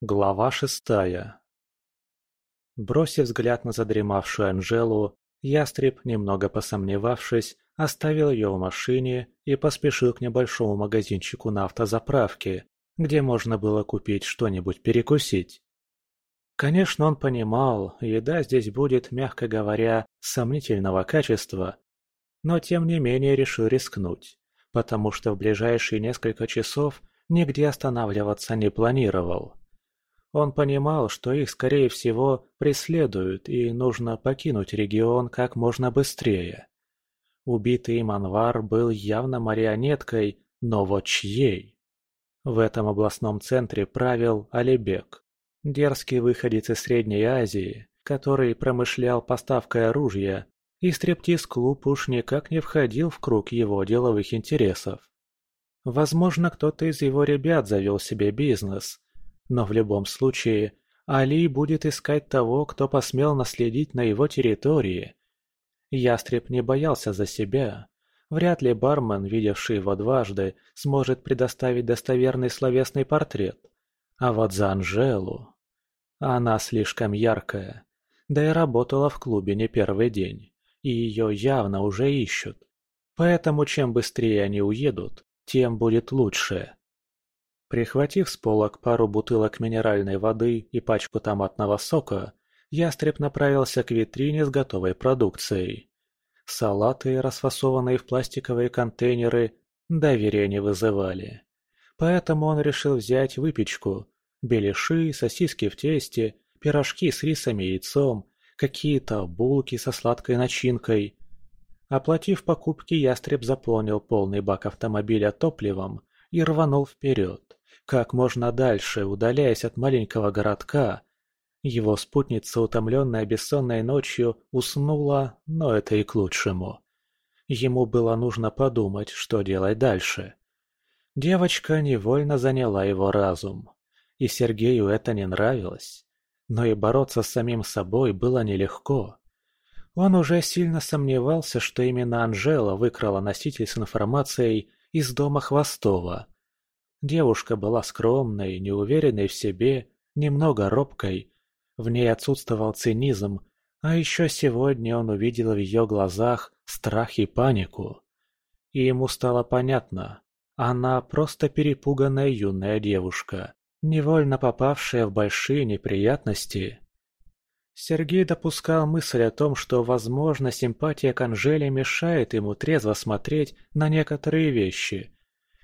Глава шестая Бросив взгляд на задремавшую Анжелу, ястреб, немного посомневавшись, оставил ее в машине и поспешил к небольшому магазинчику на автозаправке, где можно было купить что-нибудь перекусить. Конечно, он понимал, еда здесь будет, мягко говоря, сомнительного качества, но тем не менее решил рискнуть, потому что в ближайшие несколько часов нигде останавливаться не планировал. Он понимал, что их, скорее всего, преследуют и нужно покинуть регион как можно быстрее. Убитый им был явно марионеткой, но вот чьей? В этом областном центре правил Алибек, Дерзкий выходец из Средней Азии, который промышлял поставкой оружия, и стриптиз-клуб уж никак не входил в круг его деловых интересов. Возможно, кто-то из его ребят завел себе бизнес, но в любом случае Али будет искать того, кто посмел наследить на его территории. Ястреб не боялся за себя. Вряд ли бармен, видевший его дважды, сможет предоставить достоверный словесный портрет. А вот за Анжелу... Она слишком яркая. Да и работала в клубе не первый день. И ее явно уже ищут. Поэтому чем быстрее они уедут, тем будет лучше. Прихватив с полок пару бутылок минеральной воды и пачку томатного сока, ястреб направился к витрине с готовой продукцией. Салаты, расфасованные в пластиковые контейнеры, доверия не вызывали. Поэтому он решил взять выпечку, беляши, сосиски в тесте, пирожки с рисом и яйцом, какие-то булки со сладкой начинкой. Оплатив покупки, ястреб заполнил полный бак автомобиля топливом и рванул вперед, как можно дальше, удаляясь от маленького городка. Его спутница, утомленная бессонной ночью, уснула, но это и к лучшему. Ему было нужно подумать, что делать дальше. Девочка невольно заняла его разум. И Сергею это не нравилось. Но и бороться с самим собой было нелегко. Он уже сильно сомневался, что именно Анжела выкрала носитель с информацией из дома Хвостова. Девушка была скромной, неуверенной в себе, немного робкой. В ней отсутствовал цинизм, а еще сегодня он увидел в ее глазах страх и панику. И ему стало понятно, она просто перепуганная юная девушка, невольно попавшая в большие неприятности. Сергей допускал мысль о том, что, возможно, симпатия к Анжеле мешает ему трезво смотреть на некоторые вещи,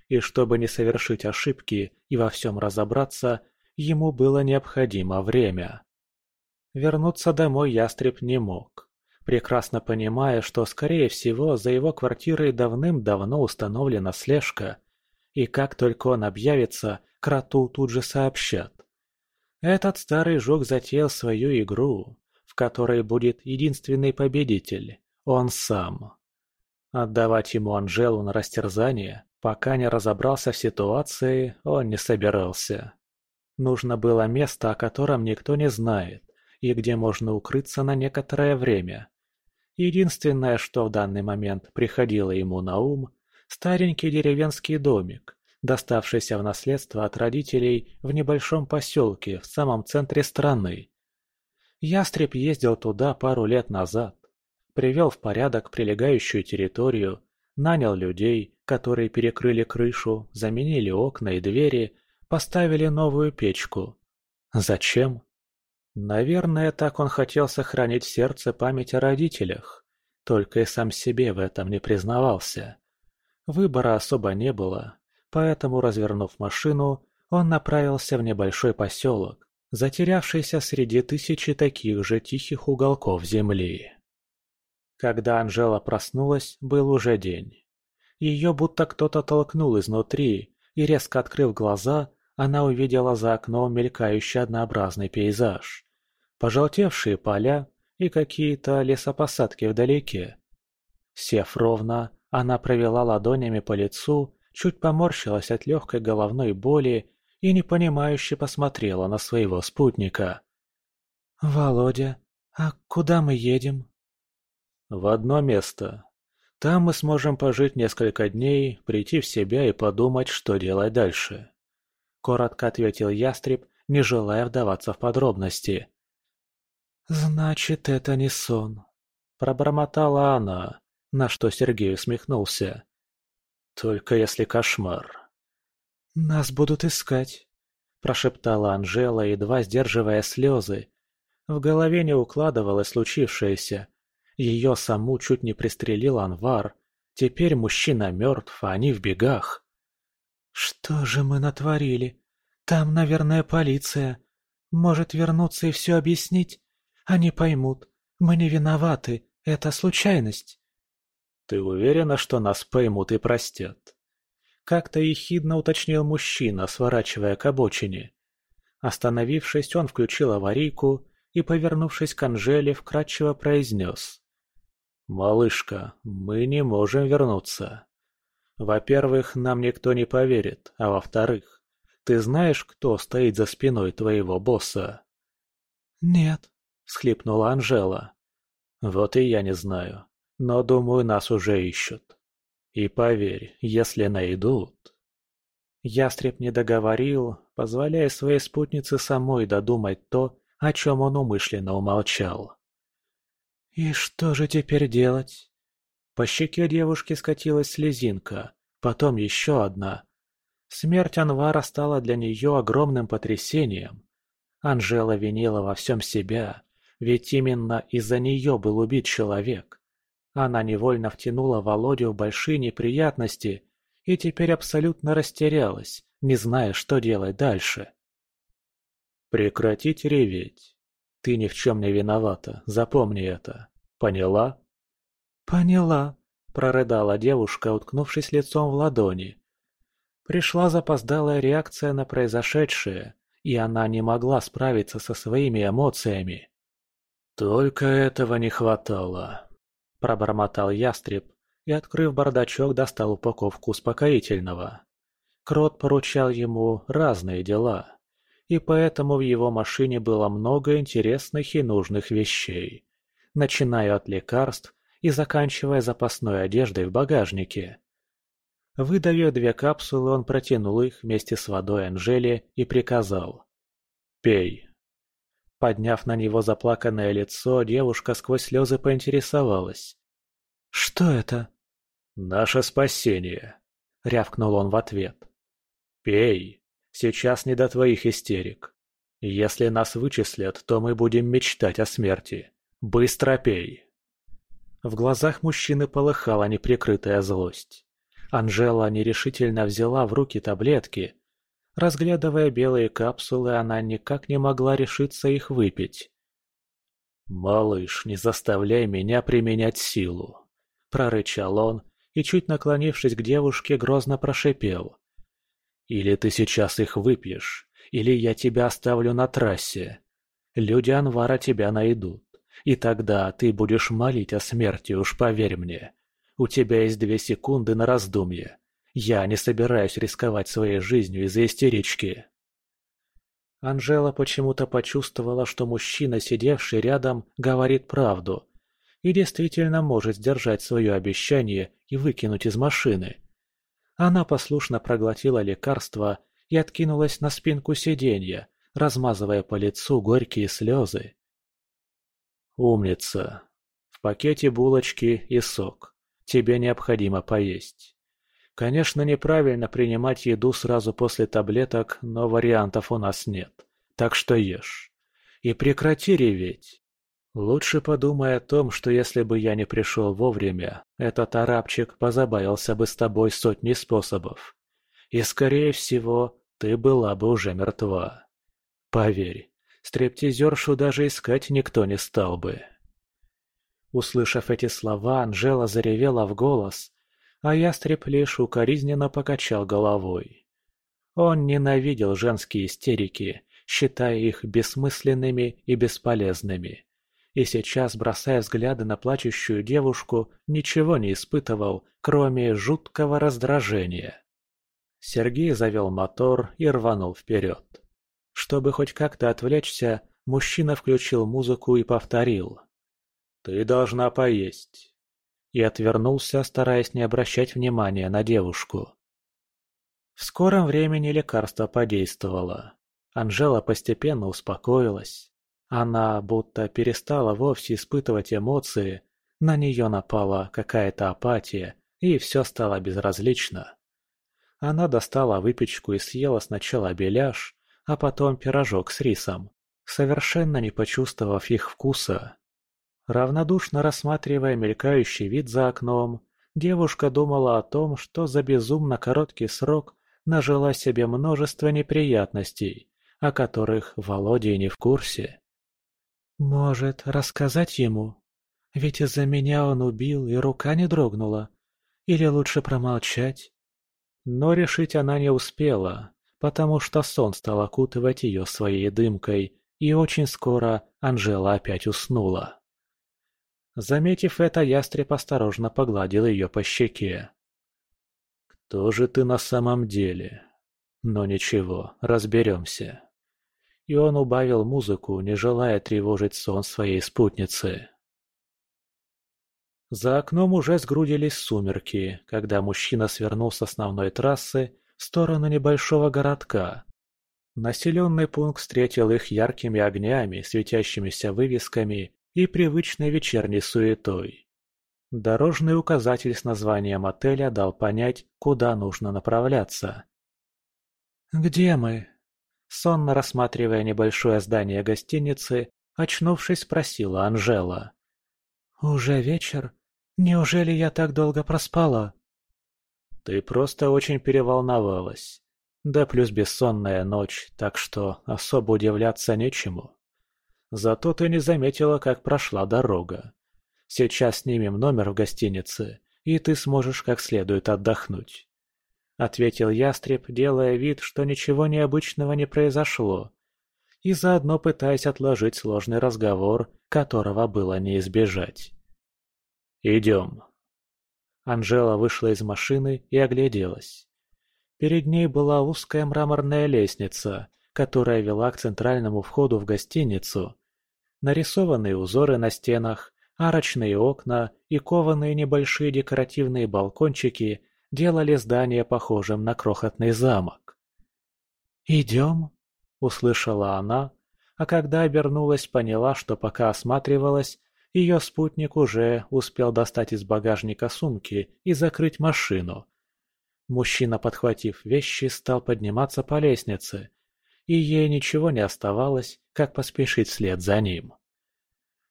и чтобы не совершить ошибки и во всем разобраться, ему было необходимо время. Вернуться домой ястреб не мог, прекрасно понимая, что, скорее всего, за его квартирой давным-давно установлена слежка, и как только он объявится, кроту тут же сообщат. Этот старый жук затеял свою игру, в которой будет единственный победитель – он сам. Отдавать ему Анжелу на растерзание, пока не разобрался в ситуации, он не собирался. Нужно было место, о котором никто не знает, и где можно укрыться на некоторое время. Единственное, что в данный момент приходило ему на ум – старенький деревенский домик, доставшийся в наследство от родителей в небольшом поселке в самом центре страны. Ястреб ездил туда пару лет назад, привел в порядок прилегающую территорию, нанял людей, которые перекрыли крышу, заменили окна и двери, поставили новую печку. Зачем? Наверное, так он хотел сохранить в сердце память о родителях, только и сам себе в этом не признавался. Выбора особо не было, Поэтому, развернув машину, он направился в небольшой поселок, затерявшийся среди тысячи таких же тихих уголков земли. Когда Анжела проснулась, был уже день. Ее будто кто-то толкнул изнутри, и резко открыв глаза, она увидела за окном мелькающий однообразный пейзаж. Пожелтевшие поля и какие-то лесопосадки вдалеке. Сев ровно, она провела ладонями по лицу чуть поморщилась от легкой головной боли и непонимающе посмотрела на своего спутника. «Володя, а куда мы едем?» «В одно место. Там мы сможем пожить несколько дней, прийти в себя и подумать, что делать дальше», — коротко ответил ястреб не желая вдаваться в подробности. «Значит, это не сон», — пробормотала она, на что Сергей усмехнулся. «Только если кошмар». «Нас будут искать», — прошептала Анжела, едва сдерживая слезы. В голове не укладывалось случившееся. Ее саму чуть не пристрелил Анвар. Теперь мужчина мертв, а они в бегах. «Что же мы натворили? Там, наверное, полиция. Может вернуться и все объяснить? Они поймут. Мы не виноваты. Это случайность». «Ты уверена, что нас поймут и простят?» Как-то ехидно уточнил мужчина, сворачивая к обочине. Остановившись, он включил аварийку и, повернувшись к Анжеле, вкратчиво произнес. «Малышка, мы не можем вернуться. Во-первых, нам никто не поверит, а во-вторых, ты знаешь, кто стоит за спиной твоего босса?» «Нет», — схлипнула Анжела. «Вот и я не знаю, но думаю, нас уже ищут. И поверь, если найдут...» Ястреб не договорил, позволяя своей спутнице самой додумать то, о чем он умышленно умолчал. «И что же теперь делать?» По щеке девушки скатилась слезинка, потом еще одна. Смерть Анвара стала для нее огромным потрясением. Анжела винила во всем себя, ведь именно из-за нее был убит человек. Она невольно втянула Володю в большие неприятности и теперь абсолютно растерялась, не зная, что делать дальше. «Прекратить реветь. Ты ни в чем не виновата, запомни это. Поняла?» «Поняла», – прорыдала девушка, уткнувшись лицом в ладони. Пришла запоздалая реакция на произошедшее, и она не могла справиться со своими эмоциями. «Только этого не хватало», – пробормотал ястреб и, открыв бардачок, достал упаковку успокоительного. Крот поручал ему разные дела, и поэтому в его машине было много интересных и нужных вещей, начиная от лекарств и заканчивая запасной одеждой в багажнике. Выдавив две капсулы, он протянул их вместе с водой Анжеле и приказал. «Пей». Подняв на него заплаканное лицо, девушка сквозь слезы поинтересовалась. «Что это?» «Наше спасение», — рявкнул он в ответ. «Пей. Сейчас не до твоих истерик. Если нас вычислят, то мы будем мечтать о смерти. Быстро пей!» В глазах мужчины полыхала неприкрытая злость. Анжела нерешительно взяла в руки таблетки. Разглядывая белые капсулы, она никак не могла решиться их выпить. «Малыш, не заставляй меня применять силу», — прорычал он и, чуть наклонившись к девушке, грозно прошипел. «Или ты сейчас их выпьешь, или я тебя оставлю на трассе. Люди Анвара тебя найдут. И тогда ты будешь молить о смерти, уж поверь мне. У тебя есть две секунды на раздумье. Я не собираюсь рисковать своей жизнью из-за истерички. Анжела почему-то почувствовала, что мужчина, сидевший рядом, говорит правду. И действительно может сдержать свое обещание и выкинуть из машины. Она послушно проглотила лекарство и откинулась на спинку сиденья, размазывая по лицу горькие слезы. «Умница. В пакете булочки и сок. Тебе необходимо поесть. Конечно, неправильно принимать еду сразу после таблеток, но вариантов у нас нет. Так что ешь. И прекрати реветь. Лучше подумай о том, что если бы я не пришел вовремя, этот арабчик позабавился бы с тобой сотни способов. И, скорее всего, ты была бы уже мертва. Поверь, Стриптизершу даже искать никто не стал бы. Услышав эти слова, Анжела заревела в голос, а ястреб лишь укоризненно покачал головой. Он ненавидел женские истерики, считая их бессмысленными и бесполезными. И сейчас, бросая взгляды на плачущую девушку, ничего не испытывал, кроме жуткого раздражения. Сергей завел мотор и рванул вперед. Чтобы хоть как-то отвлечься, мужчина включил музыку и повторил. «Ты должна поесть». И отвернулся, стараясь не обращать внимания на девушку. В скором времени лекарство подействовало. Анжела постепенно успокоилась. Она будто перестала вовсе испытывать эмоции, на нее напала какая-то апатия, и все стало безразлично. Она достала выпечку и съела сначала беляш, а потом пирожок с рисом, совершенно не почувствовав их вкуса. Равнодушно рассматривая мелькающий вид за окном, девушка думала о том, что за безумно короткий срок нажила себе множество неприятностей, о которых Володя не в курсе. «Может, рассказать ему? Ведь из-за меня он убил, и рука не дрогнула. Или лучше промолчать?» Но решить она не успела, потому что сон стал окутывать ее своей дымкой, и очень скоро Анжела опять уснула. Заметив это, ястреб осторожно погладил ее по щеке. «Кто же ты на самом деле? Но ничего, разберемся». И он убавил музыку, не желая тревожить сон своей спутницы. За окном уже сгрудились сумерки, когда мужчина свернул с основной трассы в сторону небольшого городка. Населенный пункт встретил их яркими огнями, светящимися вывесками и привычной вечерней суетой. Дорожный указатель с названием отеля дал понять, куда нужно направляться. «Где мы?» Сонно рассматривая небольшое здание гостиницы, очнувшись, спросила Анжела. «Уже вечер? Неужели я так долго проспала?» «Ты просто очень переволновалась. Да плюс бессонная ночь, так что особо удивляться нечему. Зато ты не заметила, как прошла дорога. Сейчас снимем номер в гостинице, и ты сможешь как следует отдохнуть. Ответил ястреб, делая вид, что ничего необычного не произошло, и заодно пытаясь отложить сложный разговор, которого было не избежать. «Идем». Анжела вышла из машины и огляделась. Перед ней была узкая мраморная лестница, которая вела к центральному входу в гостиницу. Нарисованные узоры на стенах, арочные окна и кованые небольшие декоративные балкончики делали здание похожим на крохотный замок. «Идем?» – услышала она, а когда обернулась, поняла, что пока осматривалась, ее спутник уже успел достать из багажника сумки и закрыть машину, Мужчина, подхватив вещи, стал подниматься по лестнице, и ей ничего не оставалось, как поспешить вслед за ним.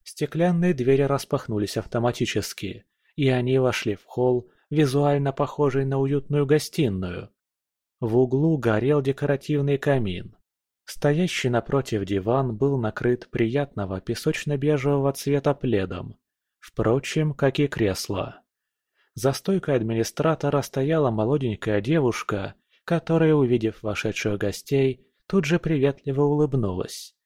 Стеклянные двери распахнулись автоматически, и они вошли в холл, визуально похожий на уютную гостиную. В углу горел декоративный камин. Стоящий напротив диван был накрыт приятного песочно-бежевого цвета пледом, впрочем, как и кресло. За стойкой администратора стояла молоденькая девушка, которая, увидев вошедших гостей, тут же приветливо улыбнулась.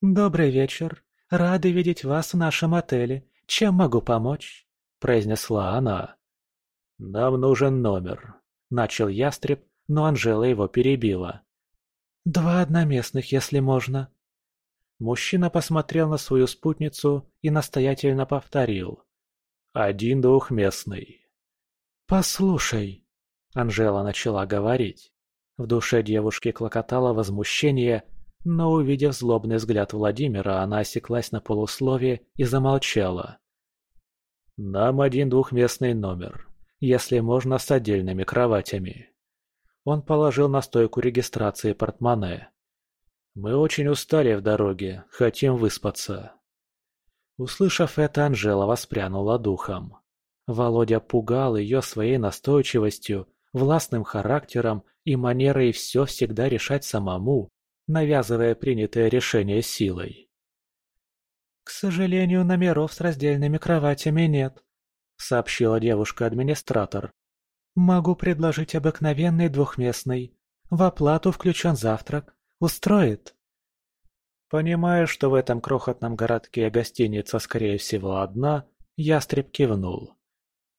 «Добрый вечер. Рады видеть вас в нашем отеле. Чем могу помочь?» – произнесла она. «Нам нужен номер», – начал ястреб, но Анжела его перебила. «Два одноместных, если можно». Мужчина посмотрел на свою спутницу и настоятельно повторил. Один двухместный. «Послушай», — Анжела начала говорить. В душе девушки клокотало возмущение, но, увидев злобный взгляд Владимира, она осеклась на полусловие и замолчала. «Нам один двухместный номер, если можно с отдельными кроватями». Он положил на стойку регистрации портмоне. «Мы очень устали в дороге, хотим выспаться». Услышав это, Анжела воспрянула духом. Володя пугал ее своей настойчивостью, властным характером и манерой все всегда решать самому, навязывая принятое решение силой. «К сожалению, номеров с раздельными кроватями нет», — сообщила девушка-администратор. «Могу предложить обыкновенный двухместный. В оплату включен завтрак. Устроит?» Понимая, что в этом крохотном городке гостиница, скорее всего, одна, ястреб кивнул.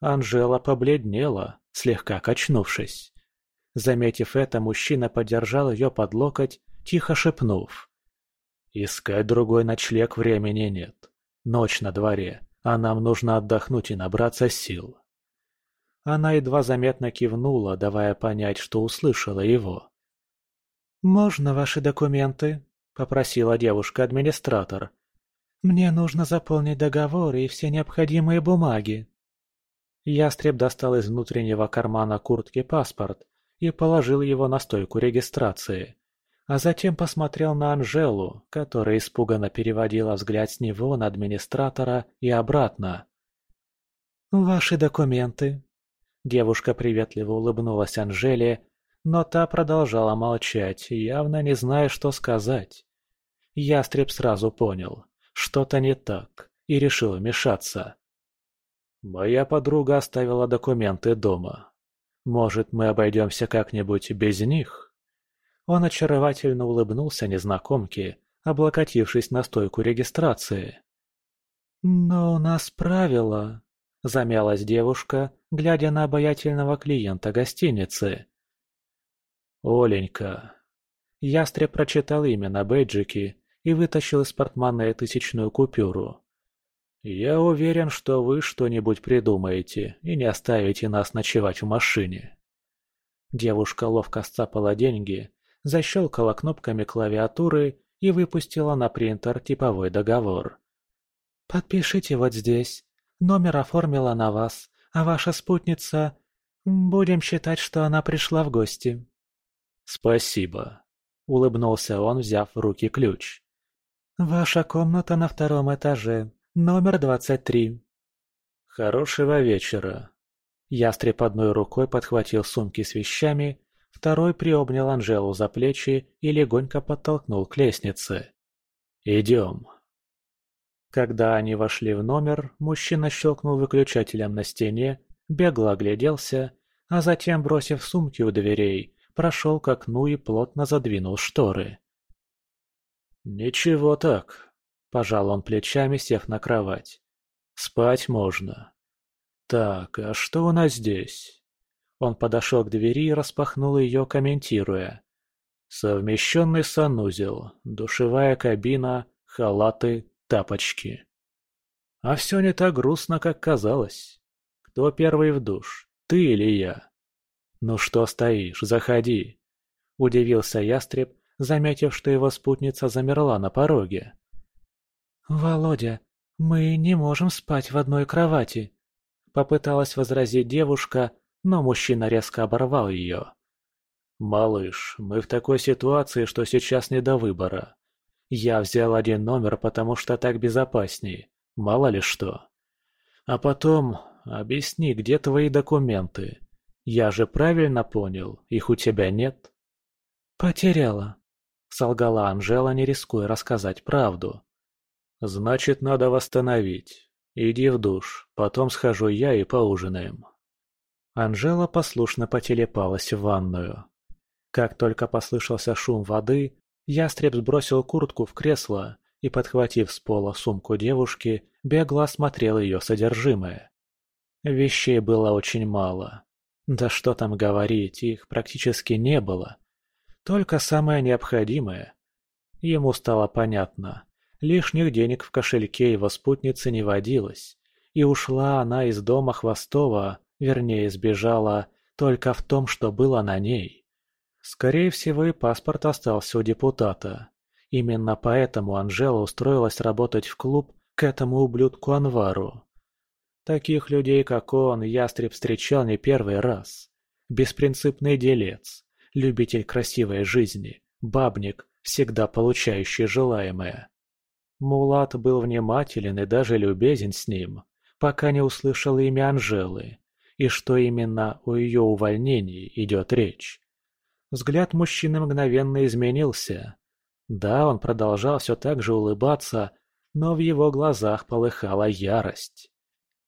Анжела побледнела, слегка качнувшись. Заметив это, мужчина подержал ее под локоть, тихо шепнув. «Искать другой ночлег времени нет. Ночь на дворе, а нам нужно отдохнуть и набраться сил». Она едва заметно кивнула, давая понять, что услышала его. «Можно ваши документы?» – попросила девушка-администратор. «Мне нужно заполнить договор и все необходимые бумаги». Ястреб достал из внутреннего кармана куртки паспорт и положил его на стойку регистрации. А затем посмотрел на Анжелу, которая испуганно переводила взгляд с него на администратора и обратно. «Ваши документы». Девушка приветливо улыбнулась Анжеле, но та продолжала молчать, явно не зная, что сказать. Ястреб сразу понял, что-то не так, и решил вмешаться. «Моя подруга оставила документы дома. Может, мы обойдемся как-нибудь без них?» Он очаровательно улыбнулся незнакомке, облокотившись на стойку регистрации. «Но у нас правила», — замялась девушка, глядя на обаятельного клиента гостиницы. «Оленька». Ястреб прочитал имя на бейджике и вытащил из портмоне тысячную купюру. «Я уверен, что вы что-нибудь придумаете и не оставите нас ночевать в машине». Девушка ловко сцапала деньги, защелкала кнопками клавиатуры и выпустила на принтер типовой договор. «Подпишите вот здесь. Номер оформила на вас, а ваша спутница... Будем считать, что она пришла в гости». «Спасибо», — улыбнулся он, взяв в руки ключ. «Ваша комната на втором этаже, номер двадцать три». «Хорошего вечера». Ястреб одной рукой подхватил сумки с вещами, второй приобнял Анжелу за плечи и легонько подтолкнул к лестнице. «Идем». Когда они вошли в номер, мужчина щелкнул выключателем на стене, бегло огляделся, а затем, бросив сумки у дверей, прошел к окну и плотно задвинул шторы. «Ничего так», – пожал он плечами, сев на кровать. «Спать можно». «Так, а что у нас здесь?» Он подошел к двери и распахнул ее, комментируя. «Совмещенный санузел, душевая кабина, халаты, тапочки». А все не так грустно, как казалось. Кто первый в душ, ты или я? «Ну что стоишь, заходи!» Удивился ястреб, заметив, что его спутница замерла на пороге. «Володя, мы не можем спать в одной кровати», — попыталась возразить девушка, но мужчина резко оборвал ее. «Малыш, мы в такой ситуации, что сейчас не до выбора. Я взял один номер, потому что так безопасней, мало ли что. А потом, объясни, где твои документы? Я же правильно понял, их у тебя нет?» «Потеряла», — солгала Анжела, не рискуя рассказать правду. «Значит, надо восстановить. Иди в душ, потом схожу я и поужинаем». Анжела послушно потелепалась в ванную. Как только послышался шум воды, ястреб сбросил куртку в кресло и, подхватив с пола сумку девушки, бегло осмотрел ее содержимое. Вещей было очень мало. Да что там говорить, их практически не было. Только самое необходимое. Ему стало понятно. Лишних денег в кошельке его спутницы не водилось. И ушла она из дома Хвостова, вернее сбежала, только в том, что было на ней. Скорее всего и паспорт остался у депутата. Именно поэтому Анжела устроилась работать в клуб к этому ублюдку Анвару. Таких людей, как он, ястреб встречал не первый раз. Беспринципный делец, любитель красивой жизни, бабник, всегда получающий желаемое. Мулат был внимателен и даже любезен с ним, пока не услышал имя Анжелы, и что именно о ее увольнении идет речь. Взгляд мужчины мгновенно изменился. Да, он продолжал все так же улыбаться, но в его глазах полыхала ярость.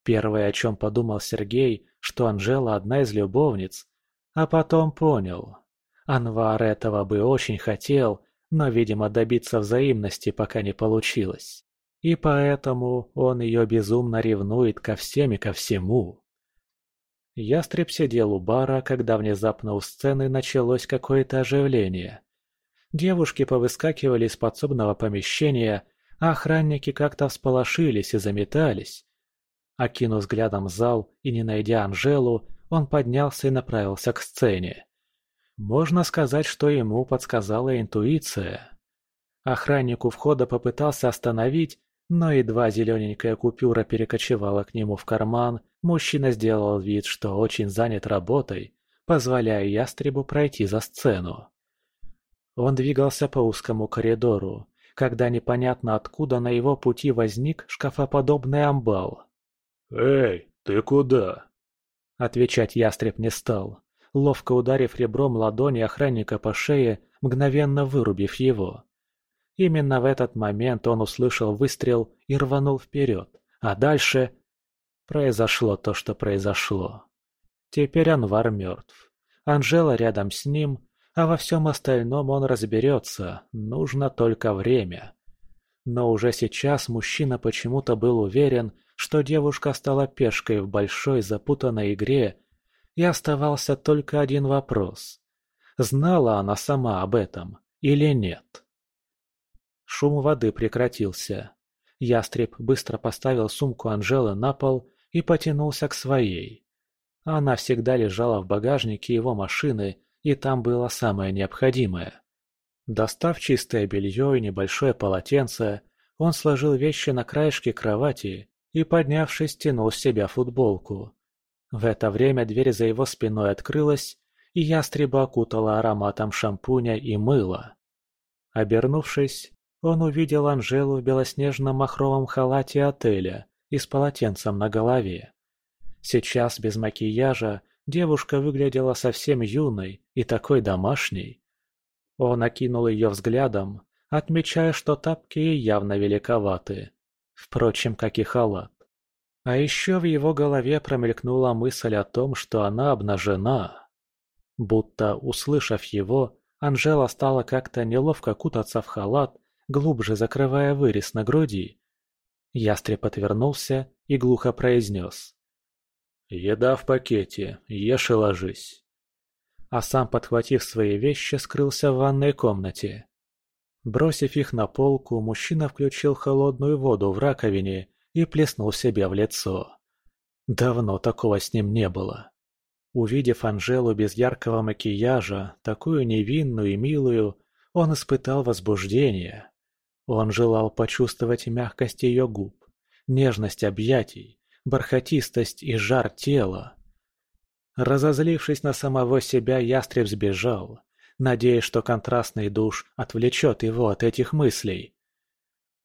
Первое, о чем подумал Сергей, что Анжела одна из любовниц, а потом понял. Анвар этого бы очень хотел, но, видимо, добиться взаимности пока не получилось. И поэтому он ее безумно ревнует ко всем и ко всему. Ястреб сидел у бара, когда внезапно у сцены началось какое-то оживление. Девушки повыскакивали из подсобного помещения, а охранники как-то всполошились и заметались. Окинув взглядом зал и не найдя Анжелу, он поднялся и направился к сцене. Можно сказать, что ему подсказала интуиция. Охранник у входа попытался остановить, но едва зелененькая купюра перекочевала к нему в карман, мужчина сделал вид, что очень занят работой, позволяя ястребу пройти за сцену. Он двигался по узкому коридору, когда непонятно откуда на его пути возник шкафоподобный амбал. «Эй, ты куда?» Отвечать ястреб не стал, ловко ударив ребром ладони охранника по шее, мгновенно вырубив его. Именно в этот момент он услышал выстрел и рванул вперед, а дальше... Произошло то, что произошло. Теперь Анвар мертв. Анжела рядом с ним, а во всем остальном он разберется, нужно только время. Но уже сейчас мужчина почему-то был уверен, что девушка стала пешкой в большой запутанной игре, и оставался только один вопрос. Знала она сама об этом или нет? Шум воды прекратился. Ястреб быстро поставил сумку Анжелы на пол и потянулся к своей. Она всегда лежала в багажнике его машины, и там было самое необходимое. Достав чистое белье и небольшое полотенце, он сложил вещи на краешке кровати и, поднявшись, тянул с себя футболку. В это время дверь за его спиной открылась, и ястреба окутала ароматом шампуня и мыла. Обернувшись, он увидел Анжелу в белоснежном махровом халате отеля и с полотенцем на голове. Сейчас без макияжа девушка выглядела совсем юной и такой домашней. Он окинул ее взглядом, отмечая, что тапки явно великоваты. Впрочем, как и халат. А еще в его голове промелькнула мысль о том, что она обнажена. Будто, услышав его, Анжела стала как-то неловко кутаться в халат, глубже закрывая вырез на груди. Ястреб отвернулся и глухо произнес. «Еда в пакете, ешь и ложись». А сам, подхватив свои вещи, скрылся в ванной комнате. Бросив их на полку, мужчина включил холодную воду в раковине и плеснул себе в лицо. Давно такого с ним не было. Увидев Анжелу без яркого макияжа, такую невинную и милую, он испытал возбуждение. Он желал почувствовать мягкость ее губ, нежность объятий, бархатистость и жар тела. Разозлившись на самого себя, ястреб сбежал, надеясь, что контрастный душ отвлечет его от этих мыслей.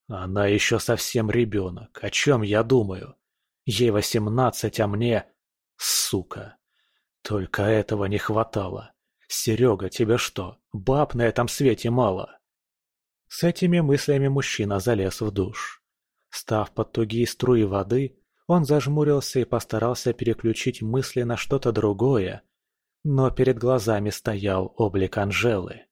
Она еще совсем ребенок, о чем я думаю? Ей восемнадцать, а мне... Сука. Только этого не хватало. Серега, тебе что, баб на этом свете мало? С этими мыслями мужчина залез в душ. Став под тугие струи воды, он зажмурился и постарался переключить мысли на что-то другое, но перед глазами стоял облик Анжелы.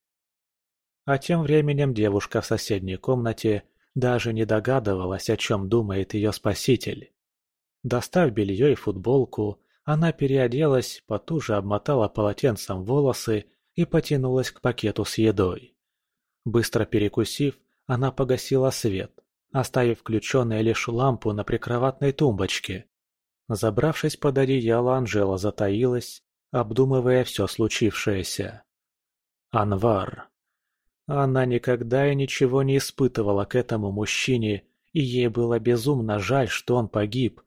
А тем временем девушка в соседней комнате даже не догадывалась, о чем думает ее спаситель. Достав белье и футболку, она переоделась, потуже обмотала полотенцем волосы и потянулась к пакету с едой. Быстро перекусив, она погасила свет, оставив включенной лишь лампу на прикроватной тумбочке. Забравшись под одеяло, Анжела затаилась, обдумывая все случившееся. Анвар. Она никогда и ничего не испытывала к этому мужчине, и ей было безумно жаль, что он погиб.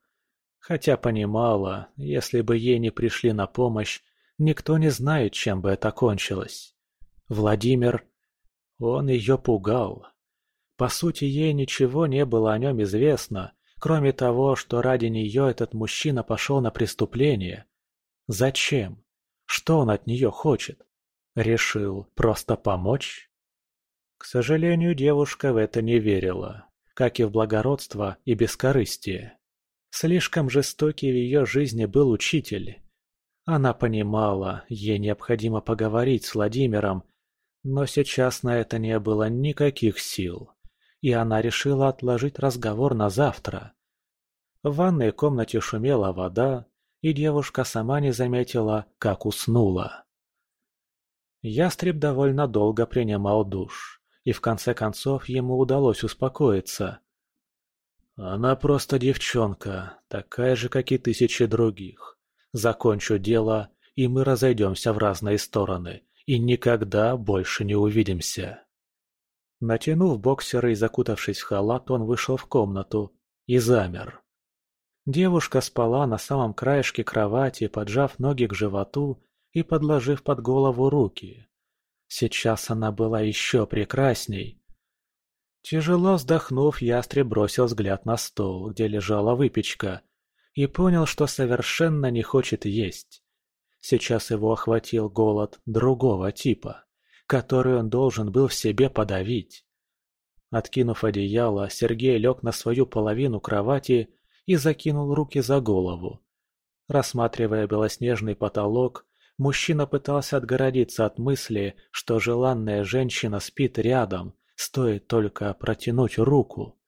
Хотя понимала, если бы ей не пришли на помощь, никто не знает, чем бы это кончилось. Владимир... Он ее пугал. По сути, ей ничего не было о нем известно, кроме того, что ради нее этот мужчина пошел на преступление. Зачем? Что он от нее хочет? Решил просто помочь? К сожалению, девушка в это не верила, как и в благородство и бескорыстие. Слишком жестокий в ее жизни был учитель. Она понимала, ей необходимо поговорить с Владимиром, но сейчас на это не было никаких сил, и она решила отложить разговор на завтра. В ванной комнате шумела вода, и девушка сама не заметила, как уснула. Ястреб довольно долго принимал душ и в конце концов ему удалось успокоиться. Она просто девчонка, такая же, как и тысячи других. Закончу дело, и мы разойдемся в разные стороны, и никогда больше не увидимся. Натянув боксеры и закутавшись в халат, он вышел в комнату и замер. Девушка спала на самом краешке кровати, поджав ноги к животу и подложив под голову руки. Сейчас она была еще прекрасней. Тяжело вздохнув, ястреб бросил взгляд на стол, где лежала выпечка, и понял, что совершенно не хочет есть. Сейчас его охватил голод другого типа, который он должен был в себе подавить. Откинув одеяло, Сергей лег на свою половину кровати и закинул руки за голову. Рассматривая белоснежный потолок, мужчина пытался отгородиться от мысли, что желанная женщина спит рядом, стоит только протянуть руку.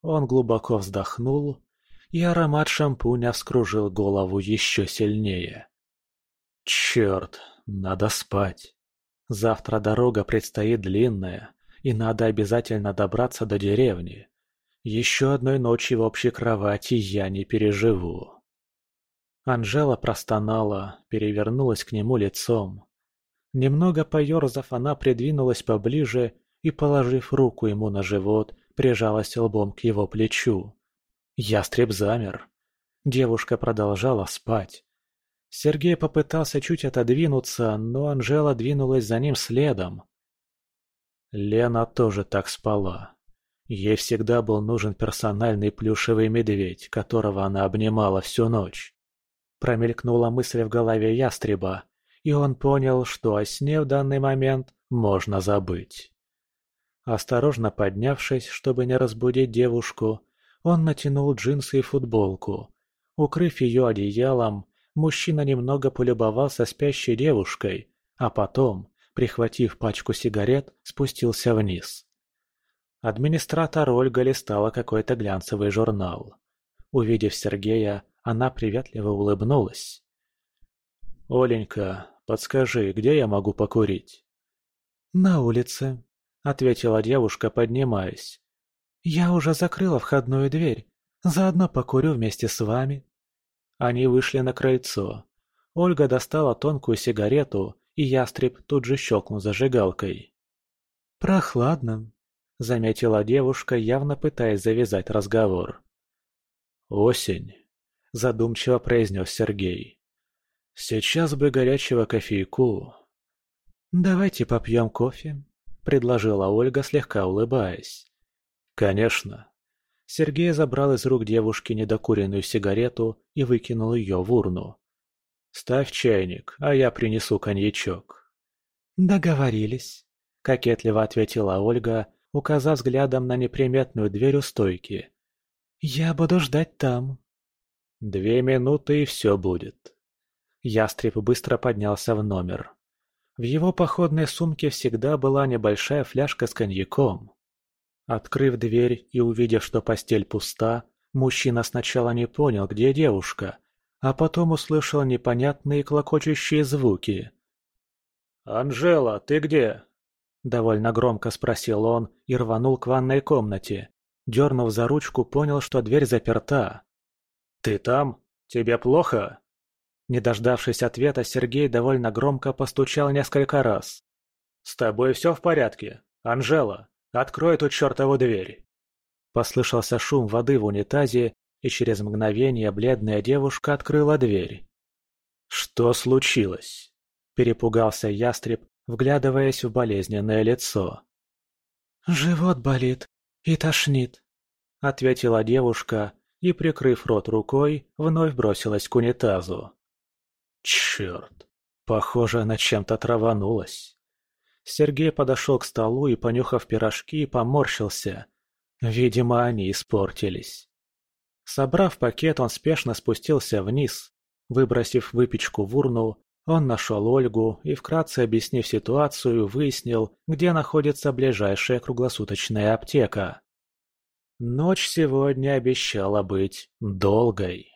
Он глубоко вздохнул, и аромат шампуня вскружил голову еще сильнее. Черт, надо спать. Завтра дорога предстоит длинная, и надо обязательно добраться до деревни. Еще одной ночи в общей кровати я не переживу. Анжела простонала, перевернулась к нему лицом. Немного поерзав, она придвинулась поближе и, положив руку ему на живот, прижалась лбом к его плечу. Ястреб замер. Девушка продолжала спать. Сергей попытался чуть отодвинуться, но Анжела двинулась за ним следом. Лена тоже так спала. Ей всегда был нужен персональный плюшевый медведь, которого она обнимала всю ночь. Промелькнула мысль в голове ястреба, и он понял, что о сне в данный момент можно забыть. Осторожно поднявшись, чтобы не разбудить девушку, он натянул джинсы и футболку. Укрыв ее одеялом, мужчина немного полюбовался спящей девушкой, а потом, прихватив пачку сигарет, спустился вниз. Администратор Ольга листала какой-то глянцевый журнал. Увидев Сергея, она приветливо улыбнулась. «Оленька, подскажи, где я могу покурить?» «На улице», — ответила девушка, поднимаясь. «Я уже закрыла входную дверь. Заодно покурю вместе с вами». Они вышли на крыльцо. Ольга достала тонкую сигарету, и ястреб тут же щелкнул зажигалкой. «Прохладно», — заметила девушка, явно пытаясь завязать разговор. «Осень», — задумчиво произнес Сергей. «Сейчас бы горячего кофейку». «Давайте попьем кофе», — предложила Ольга, слегка улыбаясь. «Конечно». Сергей забрал из рук девушки недокуренную сигарету и выкинул ее в урну. «Ставь чайник, а я принесу коньячок». «Договорились», — кокетливо ответила Ольга, указав взглядом на неприметную дверь у стойки. «Я буду ждать там». «Две минуты и все будет». Ястреб быстро поднялся в номер. В его походной сумке всегда была небольшая фляжка с коньяком. Открыв дверь и увидев, что постель пуста, мужчина сначала не понял, где девушка, а потом услышал непонятные клокочущие звуки. «Анжела, ты где?» Довольно громко спросил он и рванул к ванной комнате. Дернув за ручку, понял, что дверь заперта. «Ты там? Тебе плохо?» Не дождавшись ответа, Сергей довольно громко постучал несколько раз. «С тобой все в порядке? Анжела, открой эту чертову дверь!» Послышался шум воды в унитазе, и через мгновение бледная девушка открыла дверь. «Что случилось?» – перепугался ястреб, вглядываясь в болезненное лицо. «Живот болит и тошнит», – ответила девушка и, прикрыв рот рукой, вновь бросилась к унитазу. «Черт! Похоже, она чем-то траванулась». Сергей подошел к столу и, понюхав пирожки, поморщился. Видимо, они испортились. Собрав пакет, он спешно спустился вниз. Выбросив выпечку в урну, он нашел Ольгу и, вкратце объяснив ситуацию, выяснил, где находится ближайшая круглосуточная аптека. Ночь сегодня обещала быть долгой.